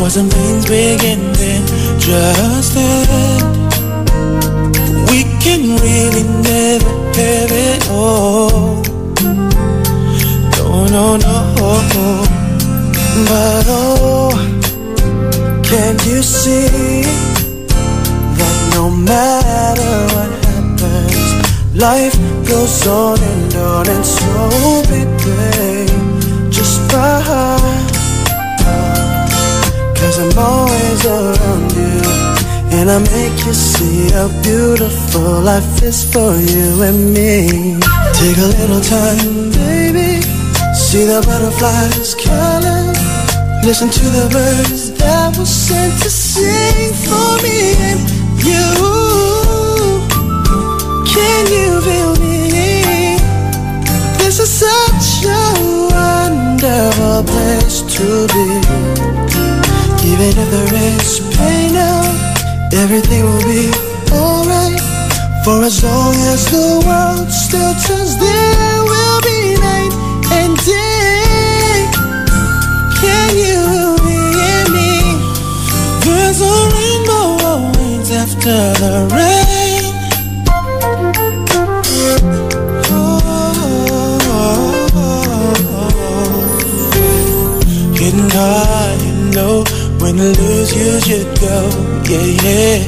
Wasn't things begin then, just then. We can really never have it all. No, no, no. But oh, can't you see that no matter what happens, life goes on and on and so baby, just fine. I'm always around you And I make you see how beautiful life is for you and me Take a little time, baby See the butterflies color Listen to the birds that were sent to sing for me and you. Can you feel me? This is such a wonderful place to be. Even if there is pain now, everything will be alright. For as long as the world still turns, there will be night and day. Can you hear me? There's a rainbow always after the rain. You go. Yeah, yeah.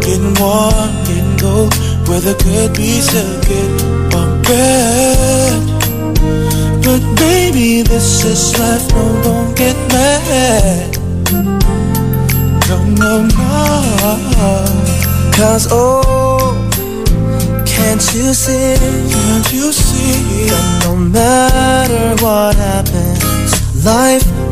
Getting warm, getting cold, weather could be so good or bad. But baby, this is life, no, don't get mad. No, no, no. Cause oh, can't you see? Can't you see? That no matter what happens, life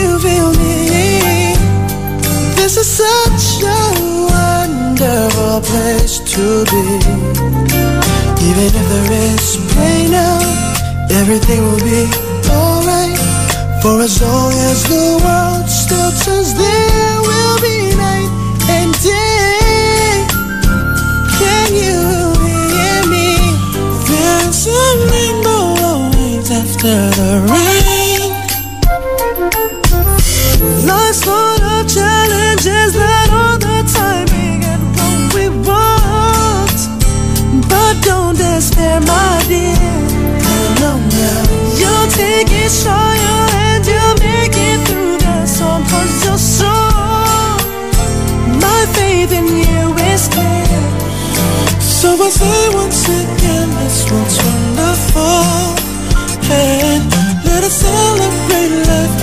wonderful place to be. Even if there is pain now. Everything will be alright For as long as the world still turns There will be night and day Can you hear me? There's a rainbow always after the rain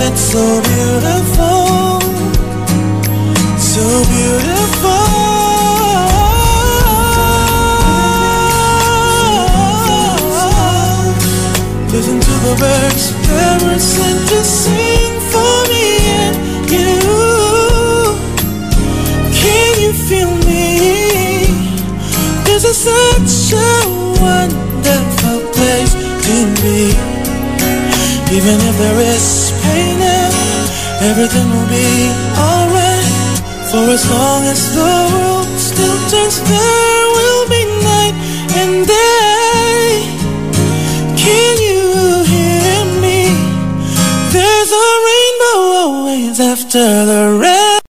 that's so beautiful. So beautiful. Listen to the birds were sent to sing for me and you. Can you feel me? This is such a wonderful place to be. Even if there is pain everything will be alright. For as long as the world still turns, there will be night and day. Can you hear me? There's a rainbow always after the.